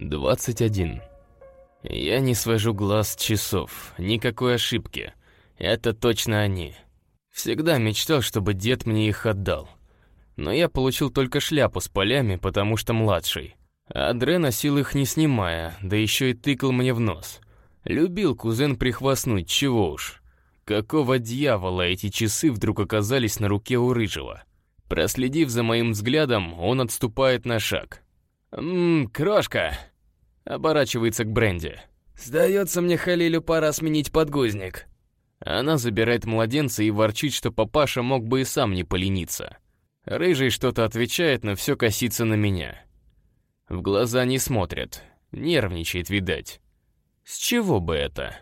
21. Я не свожу глаз часов, никакой ошибки. Это точно они. Всегда мечтал, чтобы дед мне их отдал. Но я получил только шляпу с полями, потому что младший. А Дре носил их не снимая, да еще и тыкал мне в нос. Любил кузен прихвастнуть, чего уж. Какого дьявола эти часы вдруг оказались на руке у Рыжего? Проследив за моим взглядом, он отступает на шаг. «Ммм, крошка!» Оборачивается к Бренди. «Сдается мне Халилю пора сменить подгузник». Она забирает младенца и ворчит, что папаша мог бы и сам не полениться. Рыжий что-то отвечает, но все косится на меня. В глаза не смотрят. Нервничает, видать. С чего бы это?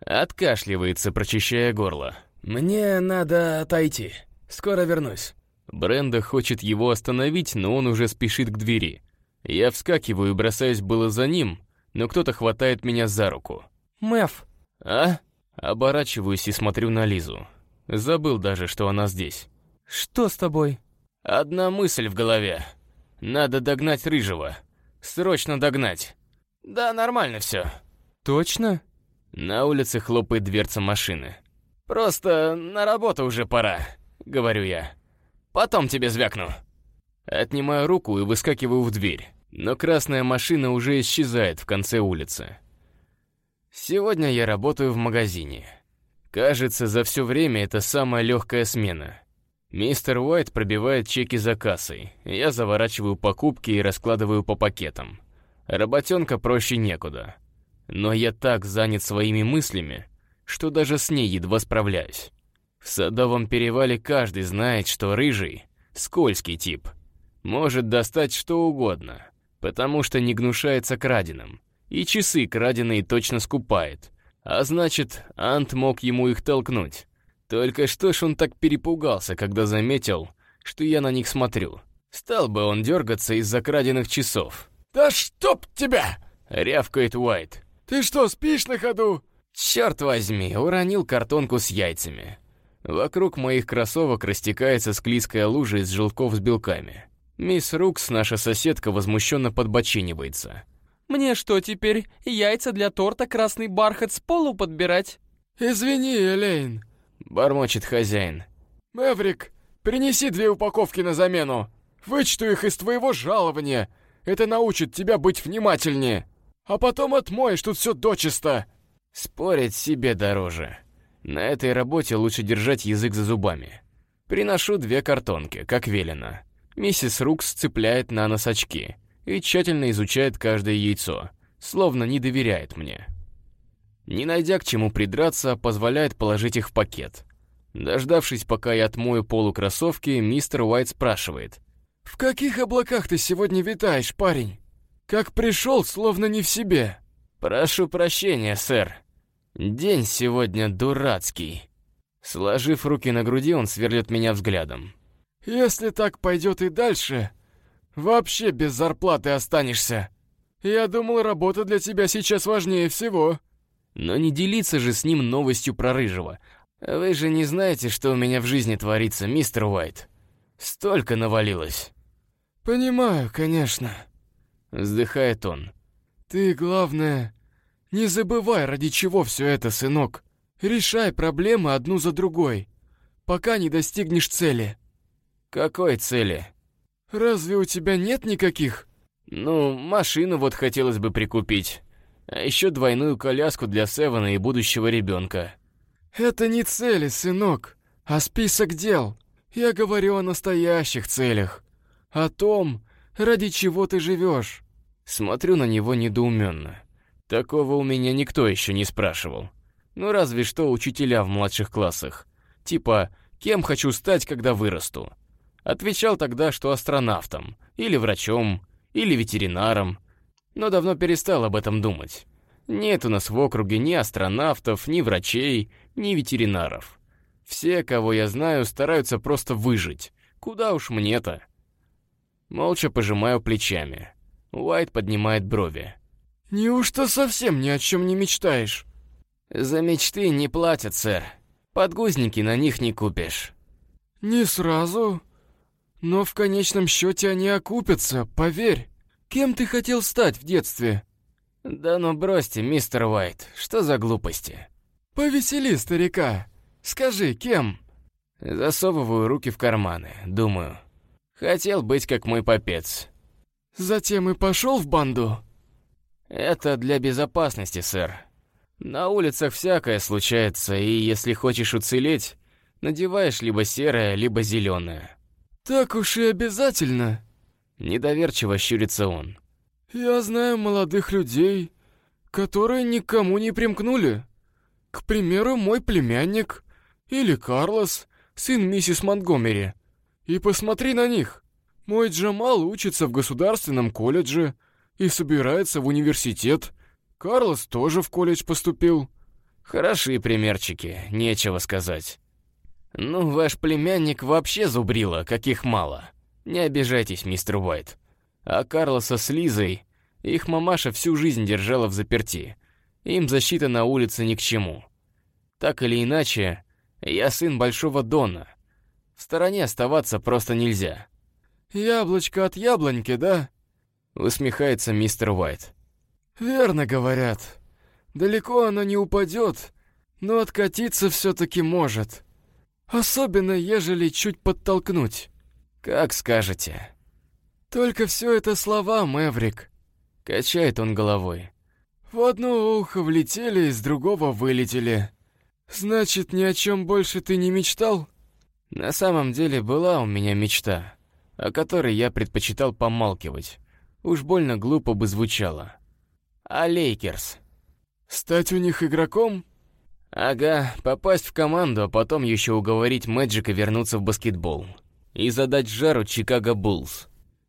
Откашливается, прочищая горло. «Мне надо отойти. Скоро вернусь». Бренда хочет его остановить, но он уже спешит к двери. Я вскакиваю и бросаюсь было за ним, но кто-то хватает меня за руку. «Мэв!» «А?» Оборачиваюсь и смотрю на Лизу. Забыл даже, что она здесь. «Что с тобой?» «Одна мысль в голове. Надо догнать Рыжего. Срочно догнать». «Да, нормально все». «Точно?» На улице хлопает дверца машины. «Просто на работу уже пора», — говорю я. «Потом тебе звякну». Отнимаю руку и выскакиваю в дверь но красная машина уже исчезает в конце улицы. Сегодня я работаю в магазине. Кажется, за все время это самая легкая смена. Мистер Уайт пробивает чеки за кассой. Я заворачиваю покупки и раскладываю по пакетам. Работенка проще некуда. Но я так занят своими мыслями, что даже с ней едва справляюсь. В Садовом перевале каждый знает, что рыжий — скользкий тип. Может достать что угодно потому что не гнушается краденым. И часы краденые точно скупает. А значит, Ант мог ему их толкнуть. Только что ж он так перепугался, когда заметил, что я на них смотрю. Стал бы он дергаться из-за краденных часов. «Да чтоб тебя!» — рявкает Уайт. «Ты что, спишь на ходу?» Черт возьми, уронил картонку с яйцами. Вокруг моих кроссовок растекается склизкая лужа из желтков с белками. Мисс Рукс, наша соседка, возмущенно подбочинивается. «Мне что теперь, яйца для торта красный бархат с полу подбирать?» «Извини, Элейн», — бормочет хозяин. «Мэврик, принеси две упаковки на замену. Вычту их из твоего жалования. Это научит тебя быть внимательнее. А потом отмоешь тут все дочисто». Спорить себе дороже. На этой работе лучше держать язык за зубами. Приношу две картонки, как велено. Миссис Рукс цепляет на нос очки и тщательно изучает каждое яйцо, словно не доверяет мне. Не найдя к чему придраться, позволяет положить их в пакет. Дождавшись, пока я отмою полу кроссовки, мистер Уайт спрашивает. «В каких облаках ты сегодня витаешь, парень? Как пришел, словно не в себе?» «Прошу прощения, сэр. День сегодня дурацкий». Сложив руки на груди, он сверлит меня взглядом. Если так пойдет и дальше, вообще без зарплаты останешься. Я думал, работа для тебя сейчас важнее всего. Но не делиться же с ним новостью про Рыжего. Вы же не знаете, что у меня в жизни творится, мистер Уайт. Столько навалилось. Понимаю, конечно. Вздыхает он. Ты, главное, не забывай, ради чего все это, сынок. Решай проблемы одну за другой, пока не достигнешь цели. «Какой цели?» «Разве у тебя нет никаких?» «Ну, машину вот хотелось бы прикупить. А еще двойную коляску для Севена и будущего ребенка». «Это не цели, сынок, а список дел. Я говорю о настоящих целях. О том, ради чего ты живешь». Смотрю на него недоуменно. Такого у меня никто еще не спрашивал. Ну, разве что учителя в младших классах. Типа, кем хочу стать, когда вырасту. Отвечал тогда, что астронавтом, или врачом, или ветеринаром, но давно перестал об этом думать. Нет у нас в округе ни астронавтов, ни врачей, ни ветеринаров. Все, кого я знаю, стараются просто выжить. Куда уж мне-то? Молча пожимаю плечами. Уайт поднимает брови. «Неужто совсем ни о чем не мечтаешь?» «За мечты не платят, сэр. Подгузники на них не купишь». «Не сразу. Но в конечном счете они окупятся, поверь. Кем ты хотел стать в детстве?» «Да ну бросьте, мистер Уайт, что за глупости?» «Повесели старика. Скажи, кем?» Засовываю руки в карманы, думаю. Хотел быть как мой попец. «Затем и пошел в банду?» Это для безопасности, сэр. На улицах всякое случается, и если хочешь уцелеть, надеваешь либо серое, либо зеленое. «Так уж и обязательно?» Недоверчиво щурится он. «Я знаю молодых людей, которые никому не примкнули. К примеру, мой племянник или Карлос, сын миссис Монтгомери. И посмотри на них. Мой Джамал учится в государственном колледже и собирается в университет. Карлос тоже в колледж поступил. Хорошие примерчики, нечего сказать. Ну, ваш племянник вообще зубрила, каких мало. Не обижайтесь, мистер Уайт. А Карлоса с Лизой, их мамаша всю жизнь держала в заперти. Им защита на улице ни к чему. Так или иначе, я сын Большого Дона. В стороне оставаться просто нельзя. «Яблочко от яблоньки, да?» Усмехается мистер Уайт. «Верно говорят. Далеко оно не упадет, но откатиться все-таки может. Особенно, ежели чуть подтолкнуть». «Как скажете». «Только все это слова, Мэврик», — качает он головой. «В одно ухо влетели, из другого вылетели. Значит, ни о чем больше ты не мечтал?» «На самом деле была у меня мечта, о которой я предпочитал помалкивать. Уж больно глупо бы звучало. А Лейкерс?» «Стать у них игроком?» «Ага, попасть в команду, а потом еще уговорить Мэджика вернуться в баскетбол» и задать жару Чикаго Буллс.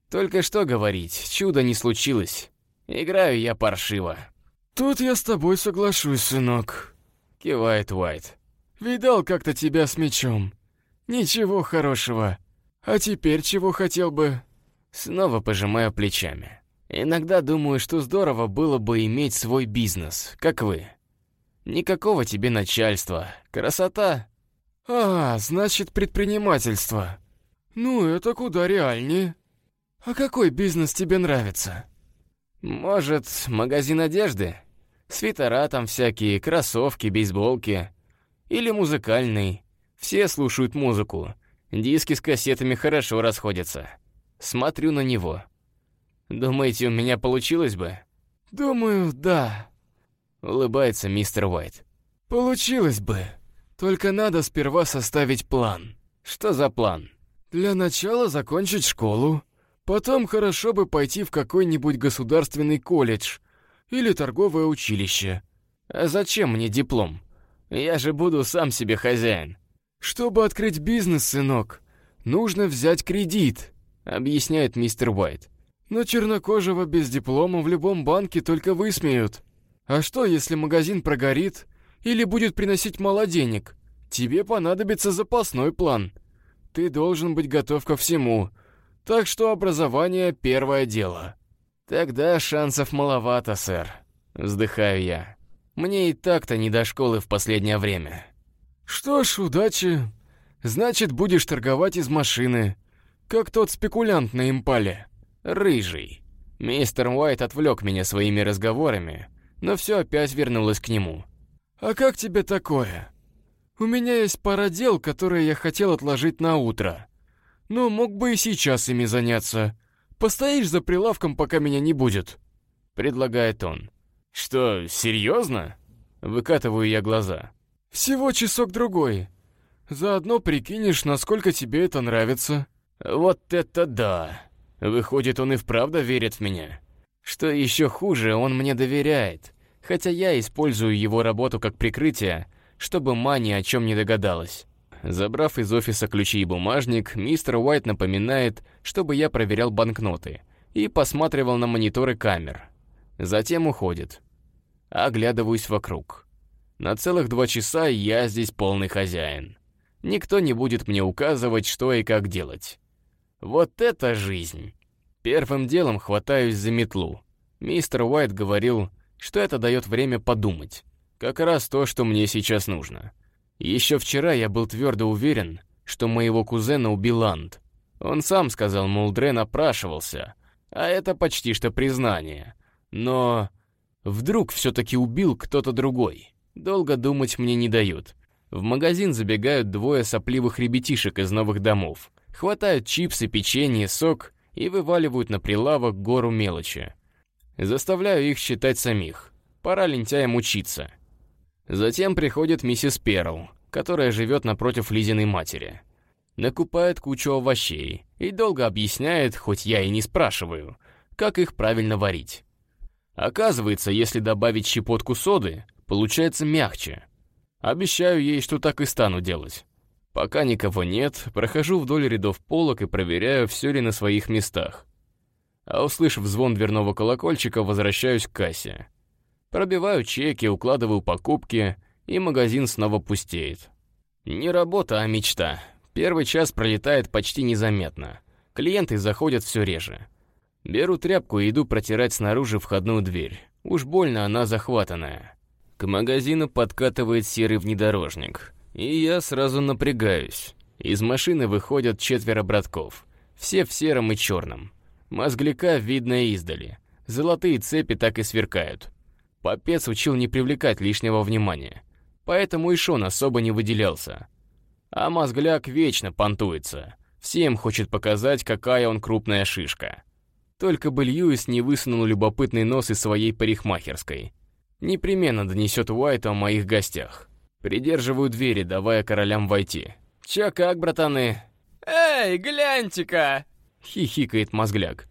Только что говорить, чудо не случилось. Играю я паршиво. «Тут я с тобой соглашусь, сынок», — кивает Уайт. «Видал как-то тебя с мячом. Ничего хорошего. А теперь чего хотел бы?» Снова пожимаю плечами. Иногда думаю, что здорово было бы иметь свой бизнес, как вы. Никакого тебе начальства. Красота. А, значит, предпринимательство. «Ну, это куда реальнее. А какой бизнес тебе нравится?» «Может, магазин одежды? Свитера там всякие, кроссовки, бейсболки. Или музыкальный. Все слушают музыку. Диски с кассетами хорошо расходятся. Смотрю на него. Думаете, у меня получилось бы?» «Думаю, да», — улыбается мистер Уайт. «Получилось бы. Только надо сперва составить план». «Что за план?» Для начала закончить школу. Потом хорошо бы пойти в какой-нибудь государственный колледж или торговое училище. А зачем мне диплом? Я же буду сам себе хозяин. Чтобы открыть бизнес, сынок, нужно взять кредит, объясняет мистер Уайт. Но чернокожего без диплома в любом банке только высмеют. А что, если магазин прогорит или будет приносить мало денег? Тебе понадобится запасной план — ты должен быть готов ко всему. Так что образование — первое дело». «Тогда шансов маловато, сэр», — вздыхаю я. «Мне и так-то не до школы в последнее время». «Что ж, удачи. Значит, будешь торговать из машины, как тот спекулянт на импале». «Рыжий». Мистер Уайт отвлек меня своими разговорами, но все опять вернулось к нему. «А как тебе такое?» У меня есть пара дел, которые я хотел отложить на утро. Но мог бы и сейчас ими заняться. Постоишь за прилавком, пока меня не будет», — предлагает он. «Что, серьезно?» — выкатываю я глаза. «Всего часок-другой. Заодно прикинешь, насколько тебе это нравится». «Вот это да! Выходит, он и вправду верит в меня. Что еще хуже, он мне доверяет. Хотя я использую его работу как прикрытие, чтобы Ма о чем не догадалась. Забрав из офиса ключи и бумажник, мистер Уайт напоминает, чтобы я проверял банкноты и посматривал на мониторы камер. Затем уходит. Оглядываюсь вокруг. На целых два часа я здесь полный хозяин. Никто не будет мне указывать, что и как делать. Вот это жизнь! Первым делом хватаюсь за метлу. Мистер Уайт говорил, что это дает время подумать. Как раз то, что мне сейчас нужно. Еще вчера я был твердо уверен, что моего кузена убил Анд. Он сам сказал, мол, Дрен опрашивался, А это почти что признание. Но вдруг все-таки убил кто-то другой. Долго думать мне не дают. В магазин забегают двое сопливых ребятишек из новых домов. Хватают чипсы, печенье, сок и вываливают на прилавок гору мелочи. Заставляю их считать самих. Пора лентяям учиться. Затем приходит миссис Перл, которая живет напротив Лизиной матери. Накупает кучу овощей и долго объясняет, хоть я и не спрашиваю, как их правильно варить. Оказывается, если добавить щепотку соды, получается мягче. Обещаю ей, что так и стану делать. Пока никого нет, прохожу вдоль рядов полок и проверяю, все ли на своих местах. А услышав звон дверного колокольчика, возвращаюсь к кассе. Пробиваю чеки, укладываю покупки, и магазин снова пустеет. Не работа, а мечта. Первый час пролетает почти незаметно. Клиенты заходят все реже. Беру тряпку и иду протирать снаружи входную дверь. Уж больно она захватанная. К магазину подкатывает серый внедорожник. И я сразу напрягаюсь. Из машины выходят четверо братков. Все в сером и черном. Мозгляка видно издали. Золотые цепи так и сверкают. Попец учил не привлекать лишнего внимания. Поэтому и Шон особо не выделялся. А мозгляк вечно понтуется. Всем хочет показать, какая он крупная шишка. Только бы Льюис не высунул любопытный нос из своей парикмахерской. Непременно донесет Уайту о моих гостях. Придерживаю двери, давая королям войти. «Чё как, братаны?» «Эй, гляньте-ка!» — хихикает мозгляк.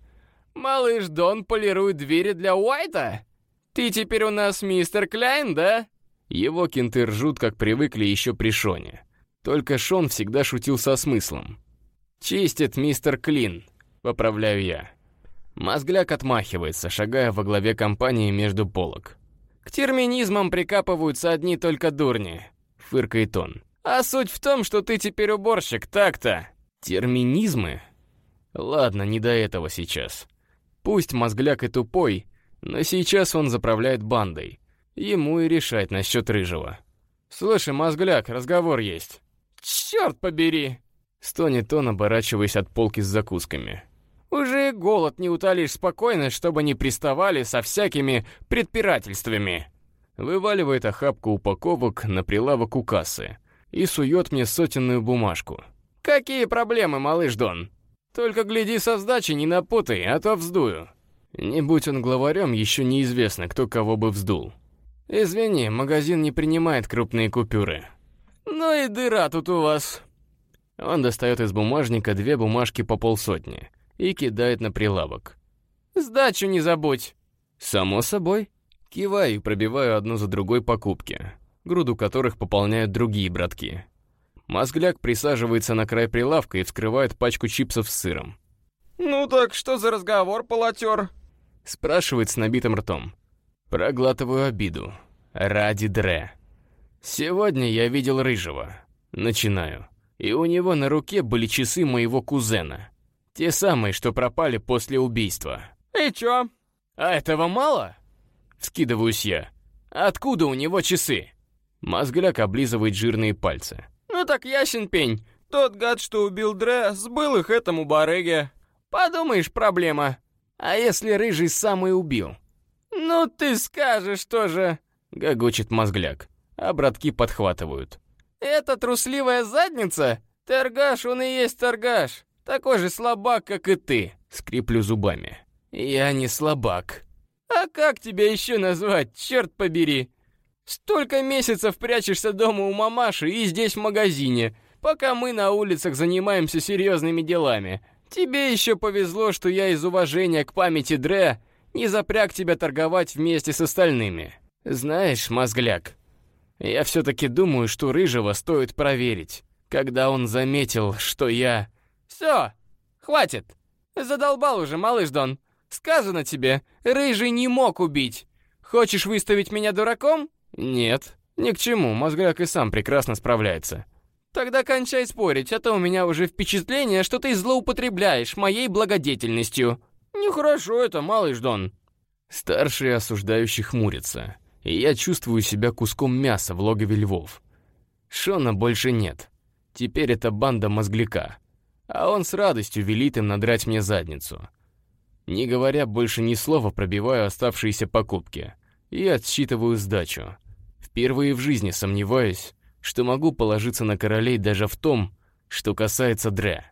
«Малыш Дон полирует двери для Уайта? Ты теперь у нас мистер Кляйн, да?» Его кенты ржут, как привыкли еще при Шоне. Только Шон всегда шутил со смыслом. «Чистит мистер Клин», — поправляю я. Мозгляк отмахивается, шагая во главе компании между полок. «К терминизмам прикапываются одни только дурни», — фыркает он. «А суть в том, что ты теперь уборщик, так-то». «Терминизмы?» Ладно, не до этого сейчас. Пусть мозгляк и тупой, но сейчас он заправляет бандой. Ему и решать насчет рыжего. «Слушай, мозгляк, разговор есть». «Черт побери!» Стонет он, оборачиваясь от полки с закусками. «Уже голод не утолишь спокойно, чтобы не приставали со всякими предпирательствами». Вываливает охапку упаковок на прилавок у кассы и сует мне сотенную бумажку. «Какие проблемы, малыш Дон? Только гляди со сдачи, не напутай, а то вздую». Не будь он главарем, еще неизвестно, кто кого бы вздул. «Извини, магазин не принимает крупные купюры». «Ну и дыра тут у вас». Он достает из бумажника две бумажки по полсотни и кидает на прилавок. «Сдачу не забудь». «Само собой». Киваю и пробиваю одну за другой покупки, груду которых пополняют другие братки. Мозгляк присаживается на край прилавка и вскрывает пачку чипсов с сыром. «Ну так что за разговор, полотер?» Спрашивает с набитым ртом. Проглатываю обиду. Ради Дре. Сегодня я видел Рыжего. Начинаю. И у него на руке были часы моего кузена. Те самые, что пропали после убийства. «И чё? А этого мало?» Вскидываюсь я. «Откуда у него часы?» Мозгляк облизывает жирные пальцы. «Ну так ясен пень. Тот гад, что убил Дре, сбыл их этому барыге. Подумаешь, проблема. А если Рыжий сам и убил?» «Ну ты скажешь тоже!» — гогочет мозгляк, а братки подхватывают. «Это трусливая задница? Торгаш, он и есть торгаш. Такой же слабак, как и ты!» — скриплю зубами. «Я не слабак». «А как тебя еще назвать, черт побери? Столько месяцев прячешься дома у мамаши и здесь в магазине, пока мы на улицах занимаемся серьезными делами. Тебе еще повезло, что я из уважения к памяти Дре не запряг тебя торговать вместе с остальными. Знаешь, мозгляк, я все-таки думаю, что Рыжего стоит проверить, когда он заметил, что я... Все, хватит. Задолбал уже, малыш Дон. Сказано тебе, Рыжий не мог убить. Хочешь выставить меня дураком? Нет, ни к чему, мозгляк и сам прекрасно справляется. Тогда кончай спорить, а то у меня уже впечатление, что ты злоупотребляешь моей благодетельностью. Нехорошо это, малыш Дон. Старший осуждающий хмурится, и я чувствую себя куском мяса в логове львов. Шона больше нет. Теперь это банда мозгляка. А он с радостью велит им надрать мне задницу. Не говоря больше ни слова, пробиваю оставшиеся покупки и отсчитываю сдачу. Впервые в жизни сомневаюсь, что могу положиться на королей даже в том, что касается Дре.